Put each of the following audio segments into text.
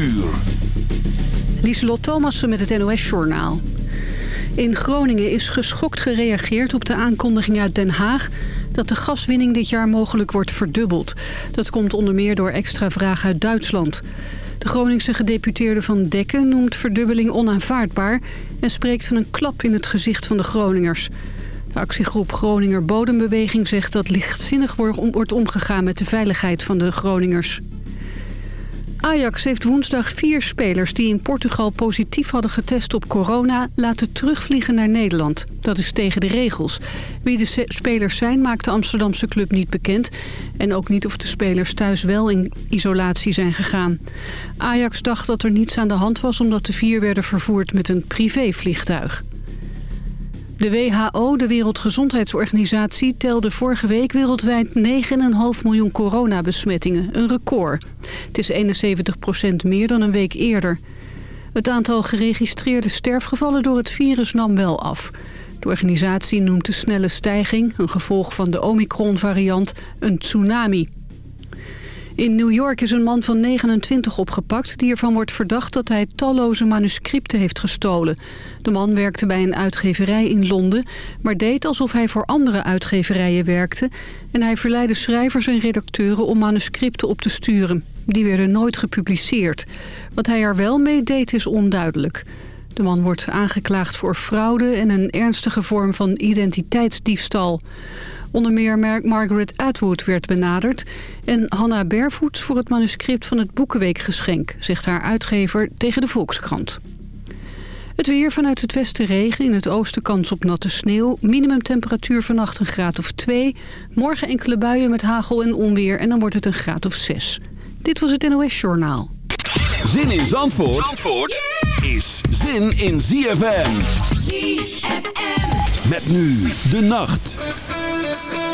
Uur. Lieselot Thomassen met het NOS-journaal. In Groningen is geschokt gereageerd op de aankondiging uit Den Haag... dat de gaswinning dit jaar mogelijk wordt verdubbeld. Dat komt onder meer door extra vraag uit Duitsland. De Groningse gedeputeerde Van Dekken noemt verdubbeling onaanvaardbaar... en spreekt van een klap in het gezicht van de Groningers. De actiegroep Groninger Bodembeweging zegt dat lichtzinnig wordt omgegaan... met de veiligheid van de Groningers. Ajax heeft woensdag vier spelers die in Portugal positief hadden getest op corona... laten terugvliegen naar Nederland. Dat is tegen de regels. Wie de spelers zijn maakt de Amsterdamse club niet bekend. En ook niet of de spelers thuis wel in isolatie zijn gegaan. Ajax dacht dat er niets aan de hand was omdat de vier werden vervoerd met een privévliegtuig. De WHO, de Wereldgezondheidsorganisatie, telde vorige week wereldwijd 9,5 miljoen coronabesmettingen. Een record. Het is 71% meer dan een week eerder. Het aantal geregistreerde sterfgevallen door het virus nam wel af. De organisatie noemt de snelle stijging, een gevolg van de Omicron-variant, een tsunami. In New York is een man van 29 opgepakt... die ervan wordt verdacht dat hij talloze manuscripten heeft gestolen. De man werkte bij een uitgeverij in Londen... maar deed alsof hij voor andere uitgeverijen werkte... en hij verleidde schrijvers en redacteuren om manuscripten op te sturen. Die werden nooit gepubliceerd. Wat hij er wel mee deed is onduidelijk. De man wordt aangeklaagd voor fraude en een ernstige vorm van identiteitsdiefstal. Onder meer Margaret Atwood werd benaderd... en Hannah Barefoot voor het manuscript van het Boekenweekgeschenk... zegt haar uitgever tegen de Volkskrant. Het weer vanuit het westen regen, in het oosten kans op natte sneeuw. Minimumtemperatuur vannacht een graad of 2. Morgen enkele buien met hagel en onweer en dan wordt het een graad of 6. Dit was het NOS Journaal. Zin in Zandvoort, Zandvoort is zin in ZFM. ZFM. Met nu de nacht. Thank you.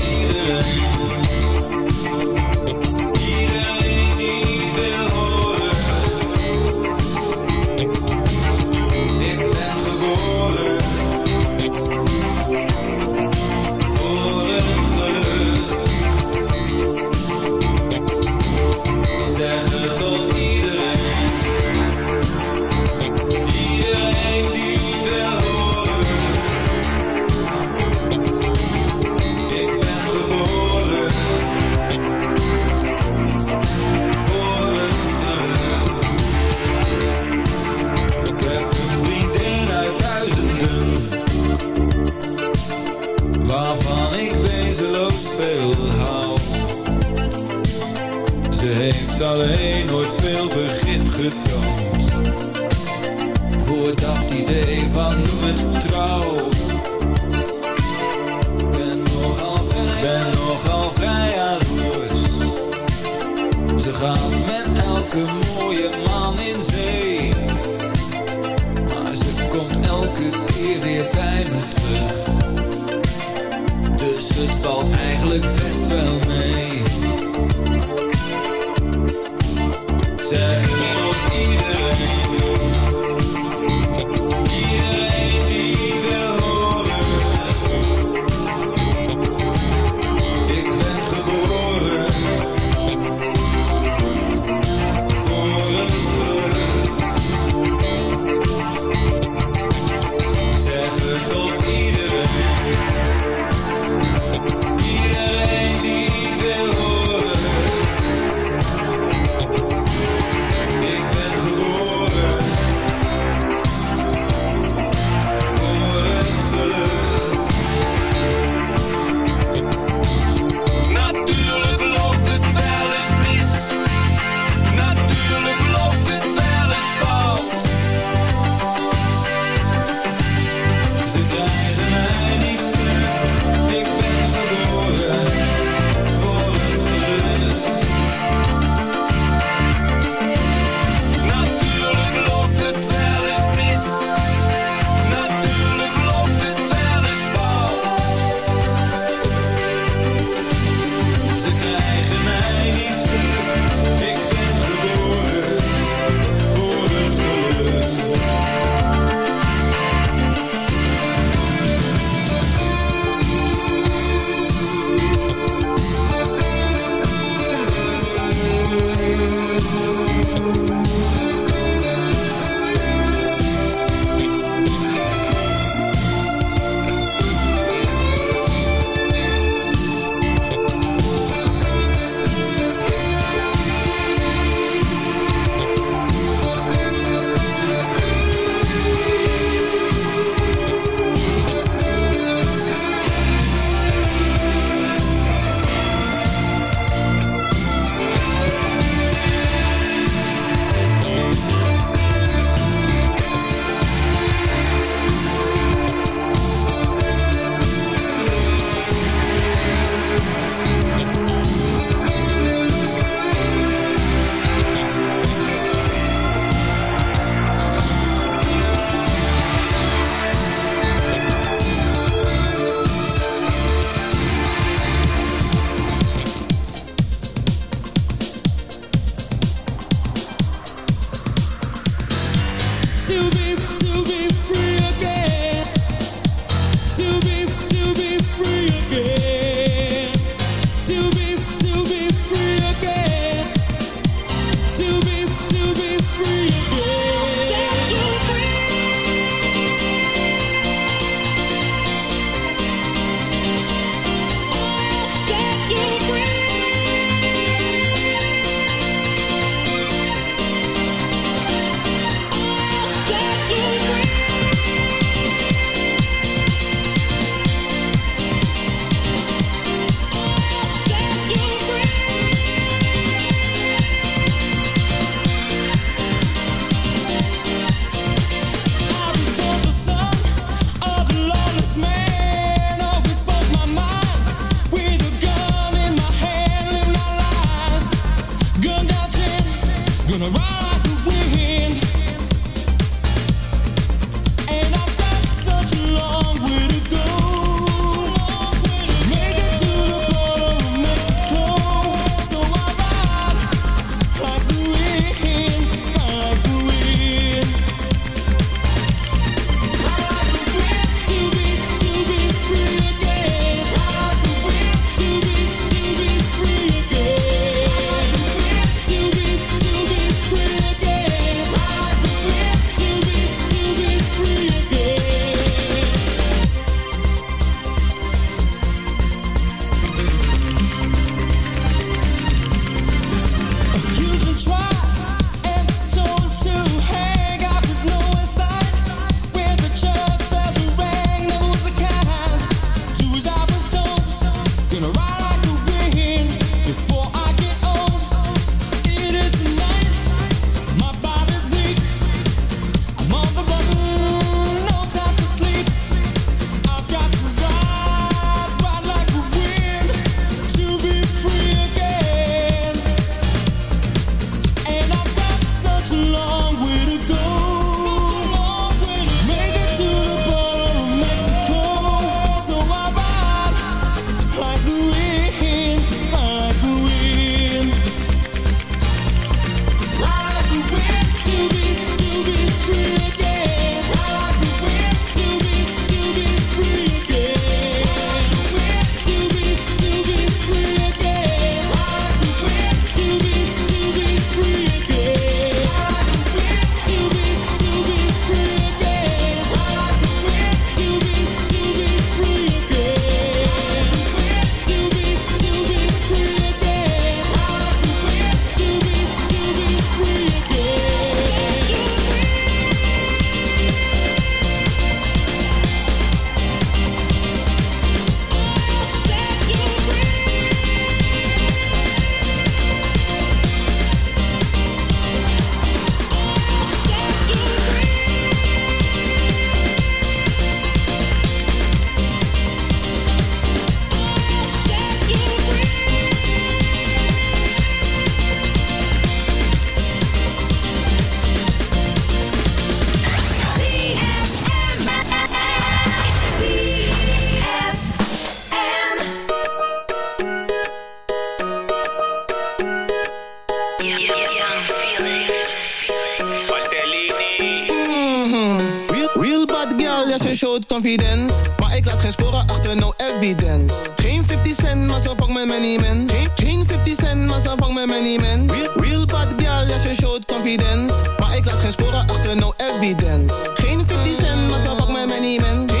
cent, maar ze vangt met many men. Geen 50 cent, maar ze vangt met many men. Real, bad girl, ja, ze confidence. Maar ik laat geen sporen achter, no evidence. Geen 50 cent, maar ze vangt met many men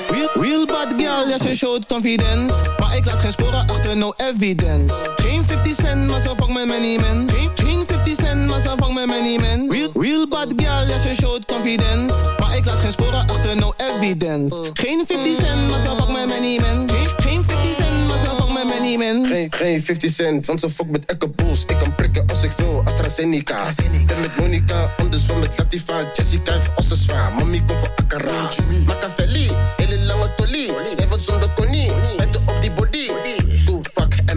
real bad girl, ja ze showt confidence. Maar ik laat geen sporen achter, no evidence. Geen 50 cent, maar zo fuck met many men Geen, geen 50 cent, maar zo fuck met many men Real, real bad girl, ja ze showt confidence. Maar ik laat geen sporen achter, no evidence. Geen 50 cent, maar zo fuck met many men Geen, geen 50 cent, maar zo Geen, geen 50 cent, want zo fuck met Echo Bulls Ik kan prikken als ik wil, AstraZeneca. AstraZeneca. Met Monica, andersom met Latifa Jessica heeft ossen zwaar, mami komt voor Akara. Machiavelli, hele lange tolie Zij wordt zonder konie, met op die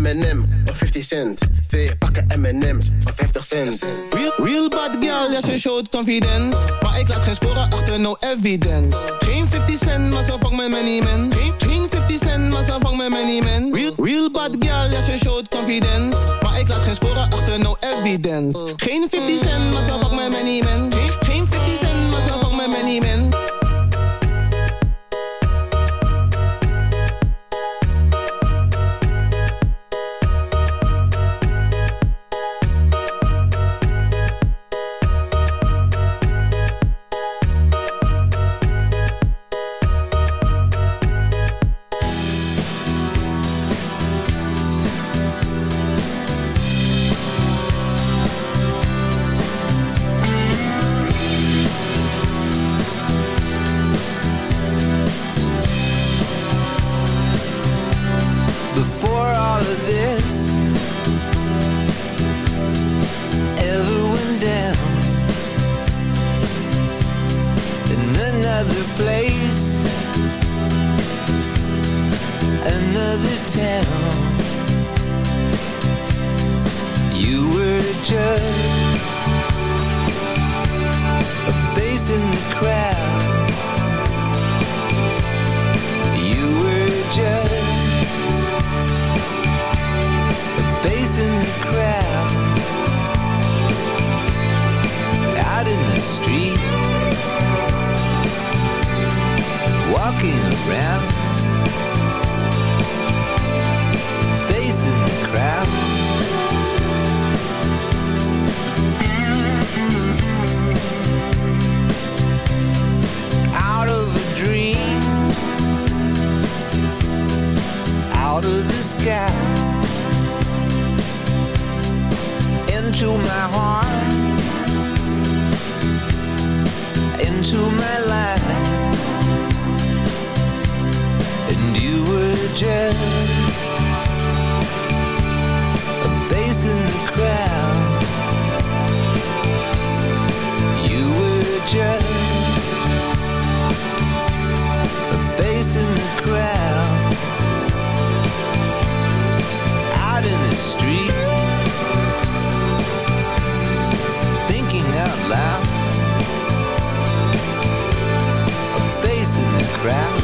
M&M, voor 50 cent. Twee pakken M&M's, voor 50 cent. Real, bad girl, ja ze showt confidence. Maar ik laat geen sporen achter, no evidence. Geen 50 cent, maar zo fuck met many men Geen, geen 50 cent, maar zo fuck met many men Real, real bad girl, ja ze showt confidence. Maar ik laat geen sporen achter, no evidence. Geen 50 cent, maar zo fuck met many men Geen, geen 50 cent, maar zo fuck met many men crowd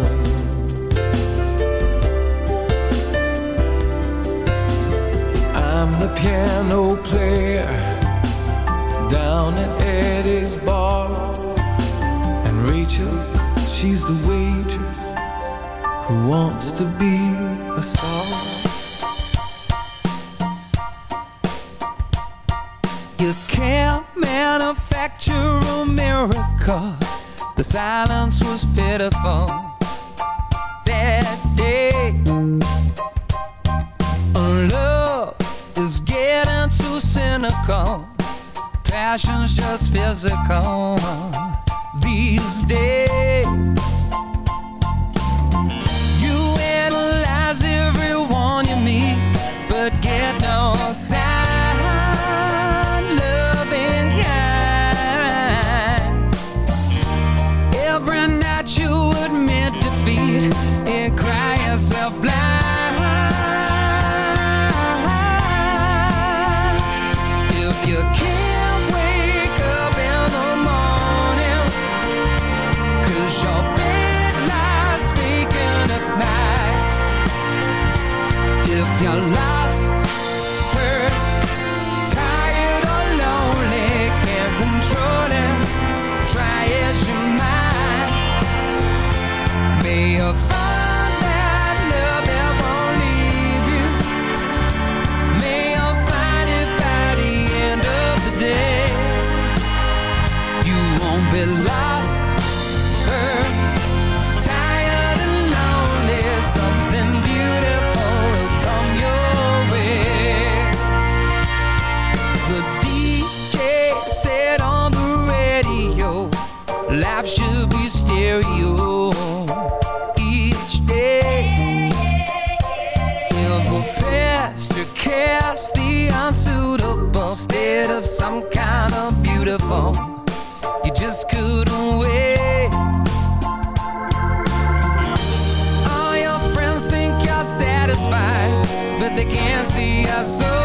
I'm the piano player down at Eddie's bar. And Rachel, she's the waitress who wants to be a star. You can't manufacture a miracle. The silence was pitiful. physical. Passion's just physical these days. light So.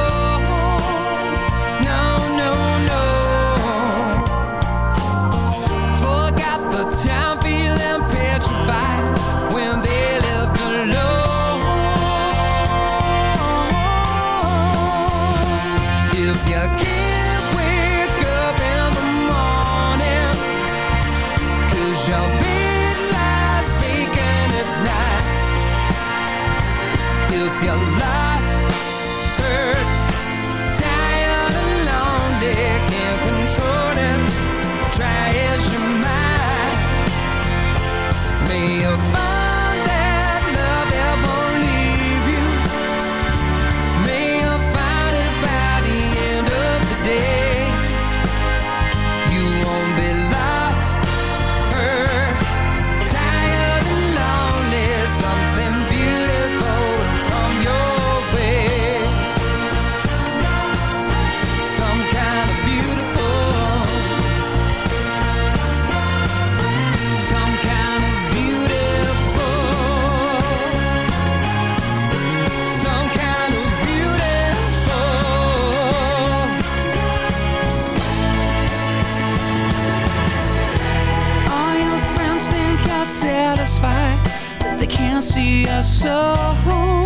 see us so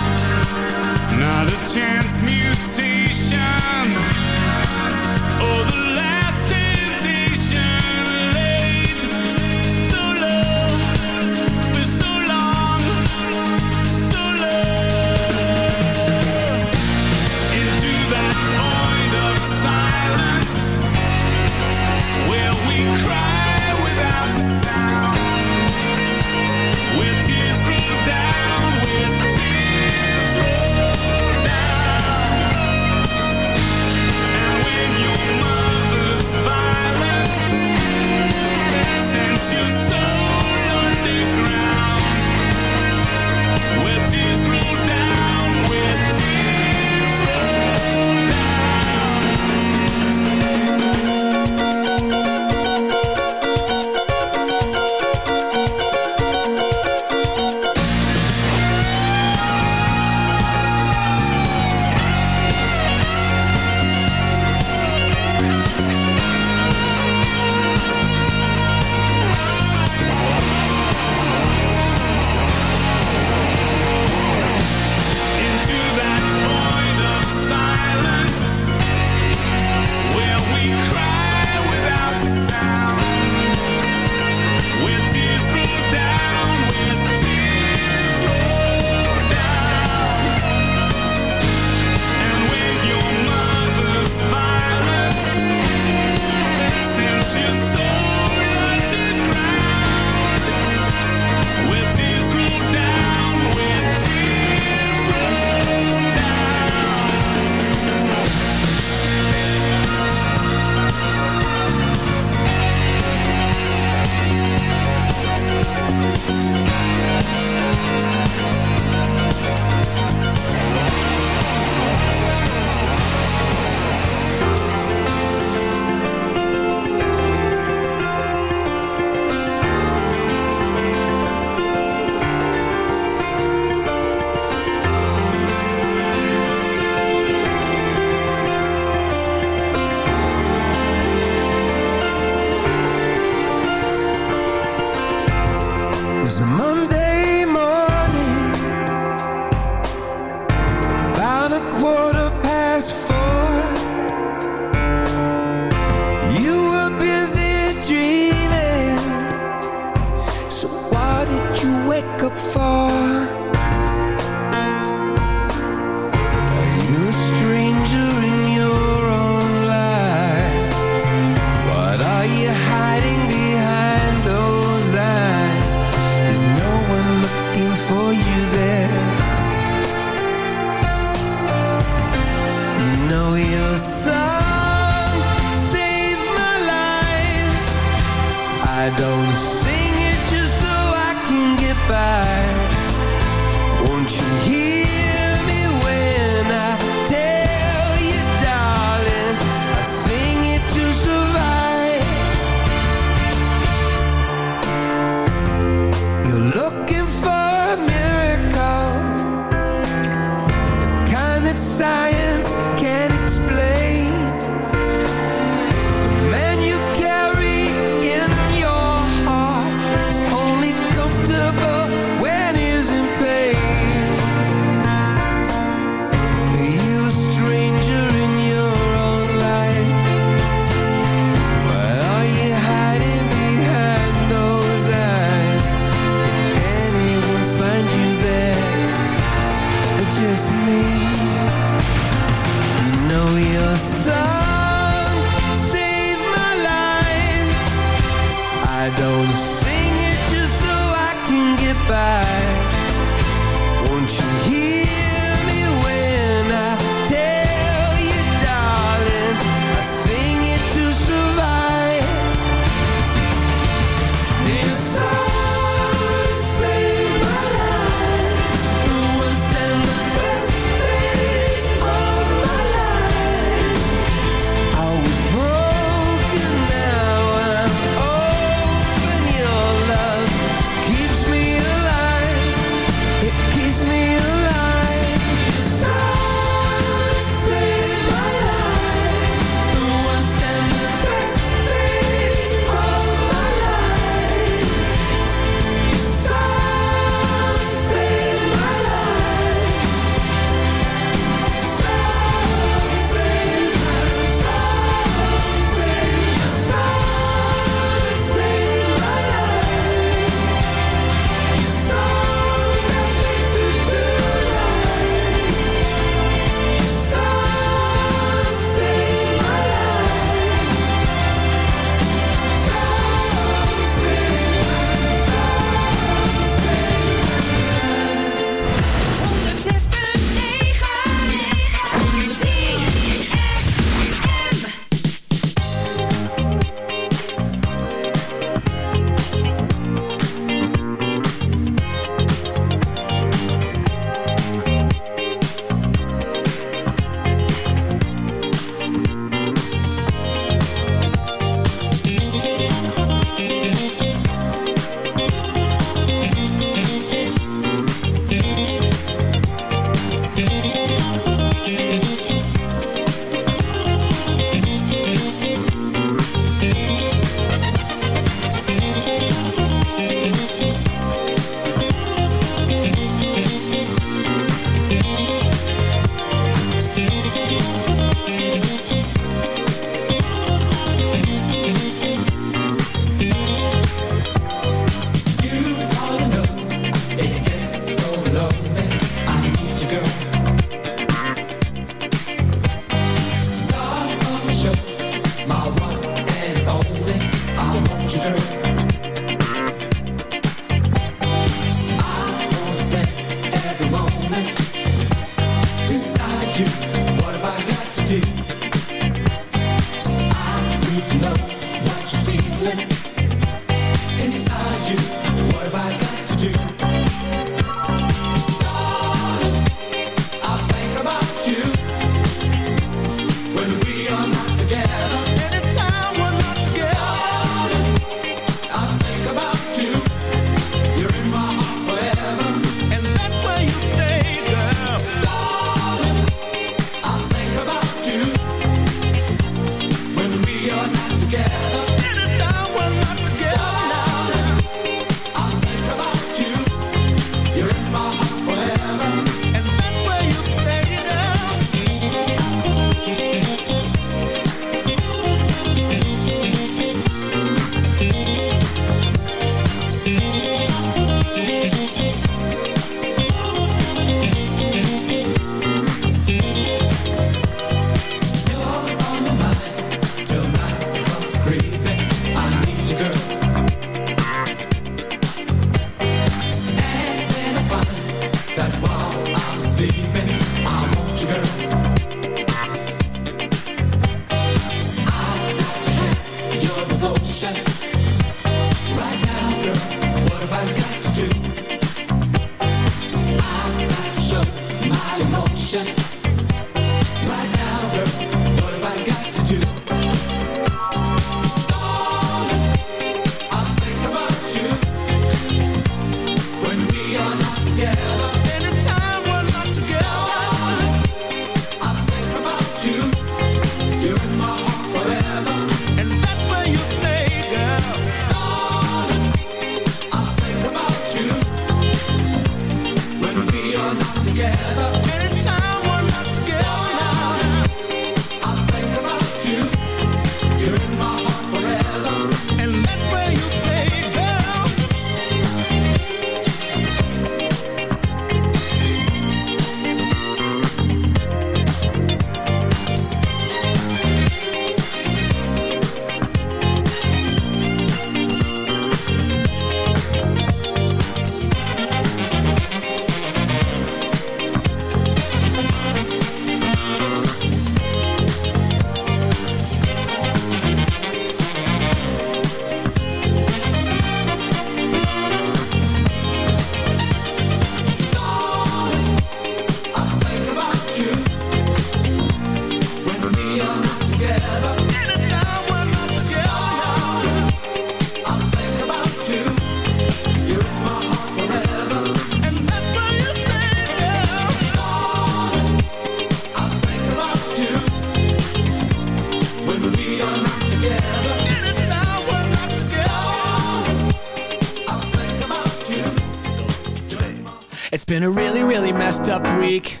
been a really, really messed up week.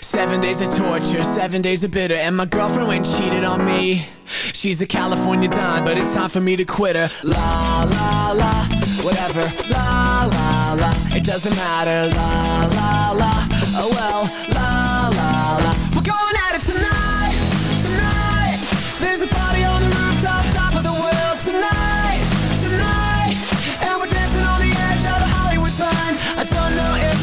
Seven days of torture, seven days of bitter, and my girlfriend went cheated on me. She's a California dime, but it's time for me to quit her. La la la, whatever. La la la, it doesn't matter. La la la, oh well. La la la, we're going at it tonight, tonight. There's a party on the rooftop, top of the world tonight, tonight, and we're dancing on the edge of the Hollywood sign. I don't know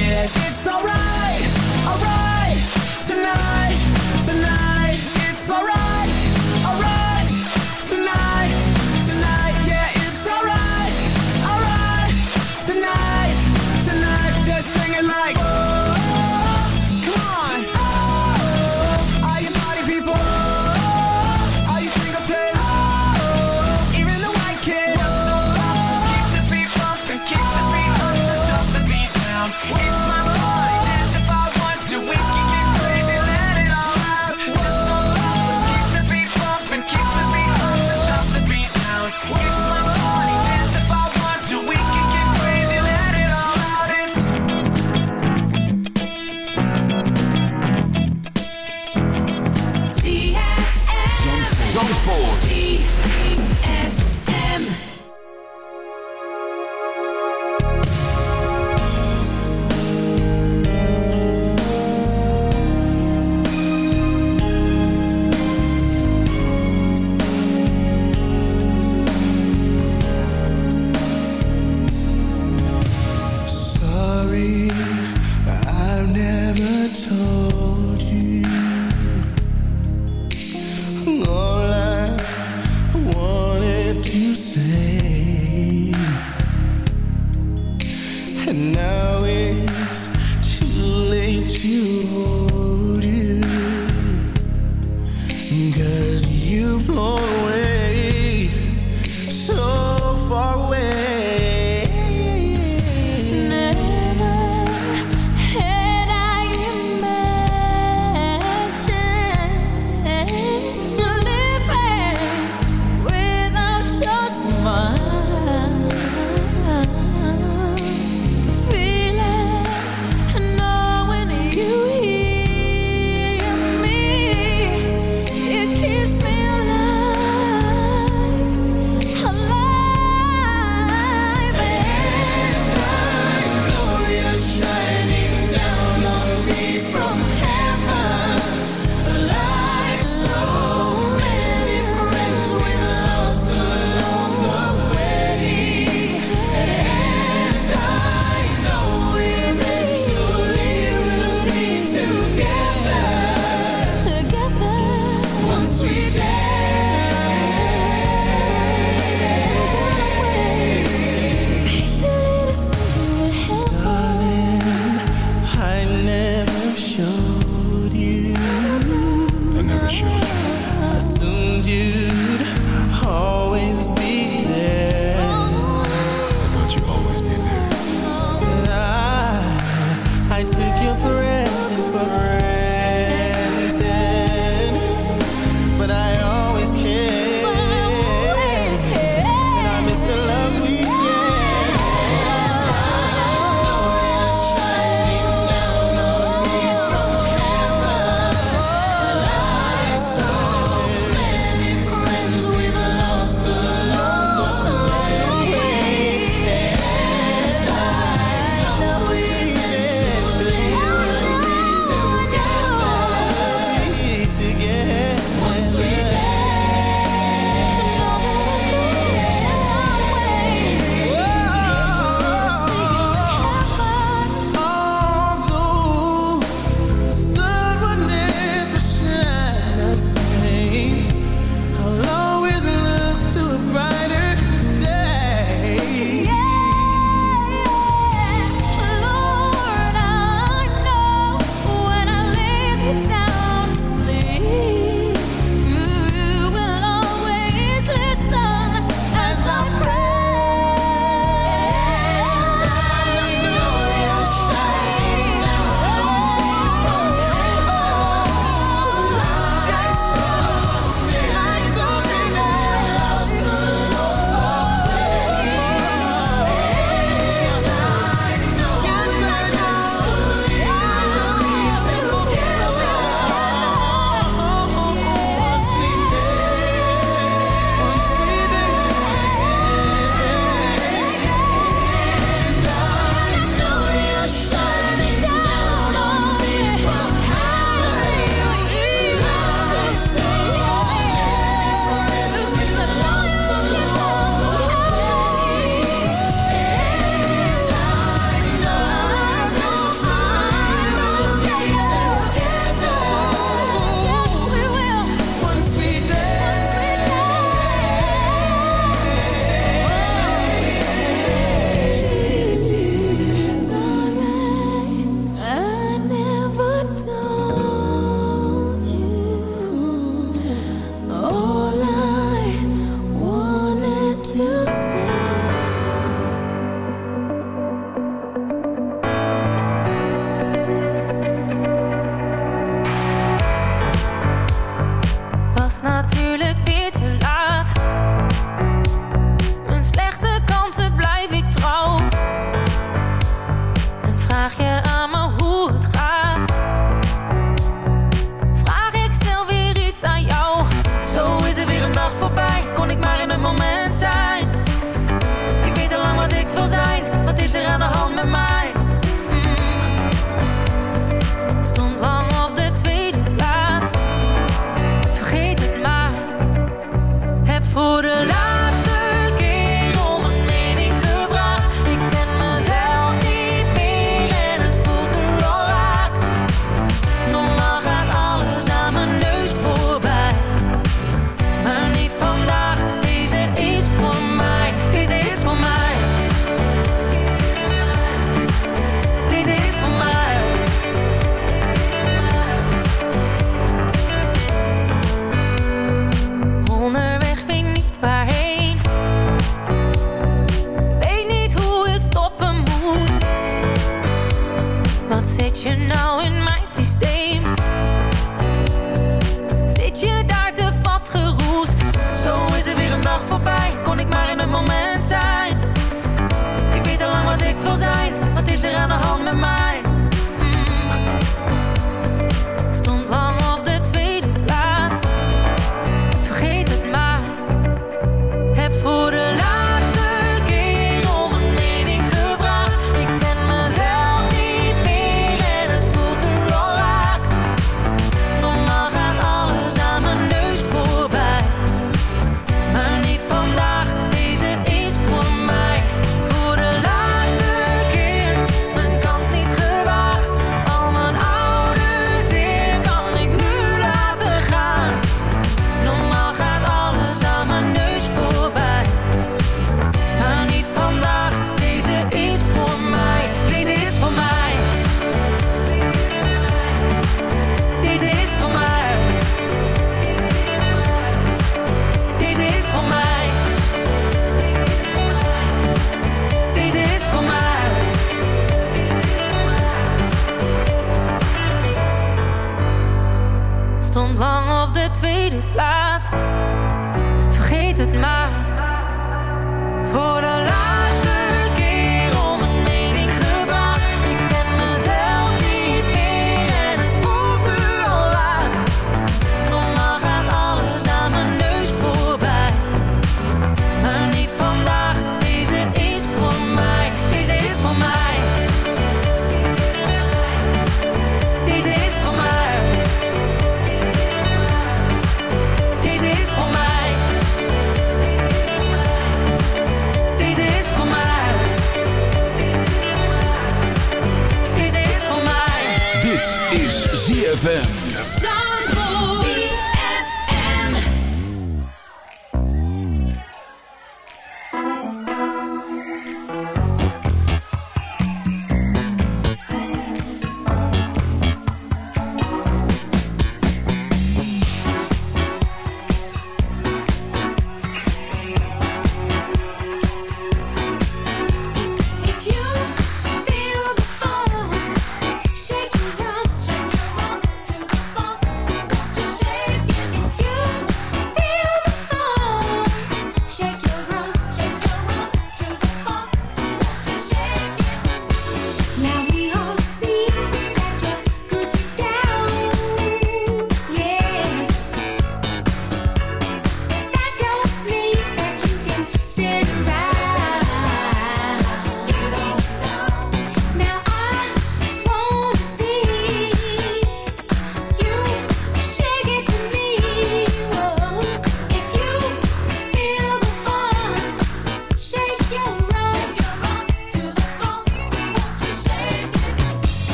I'll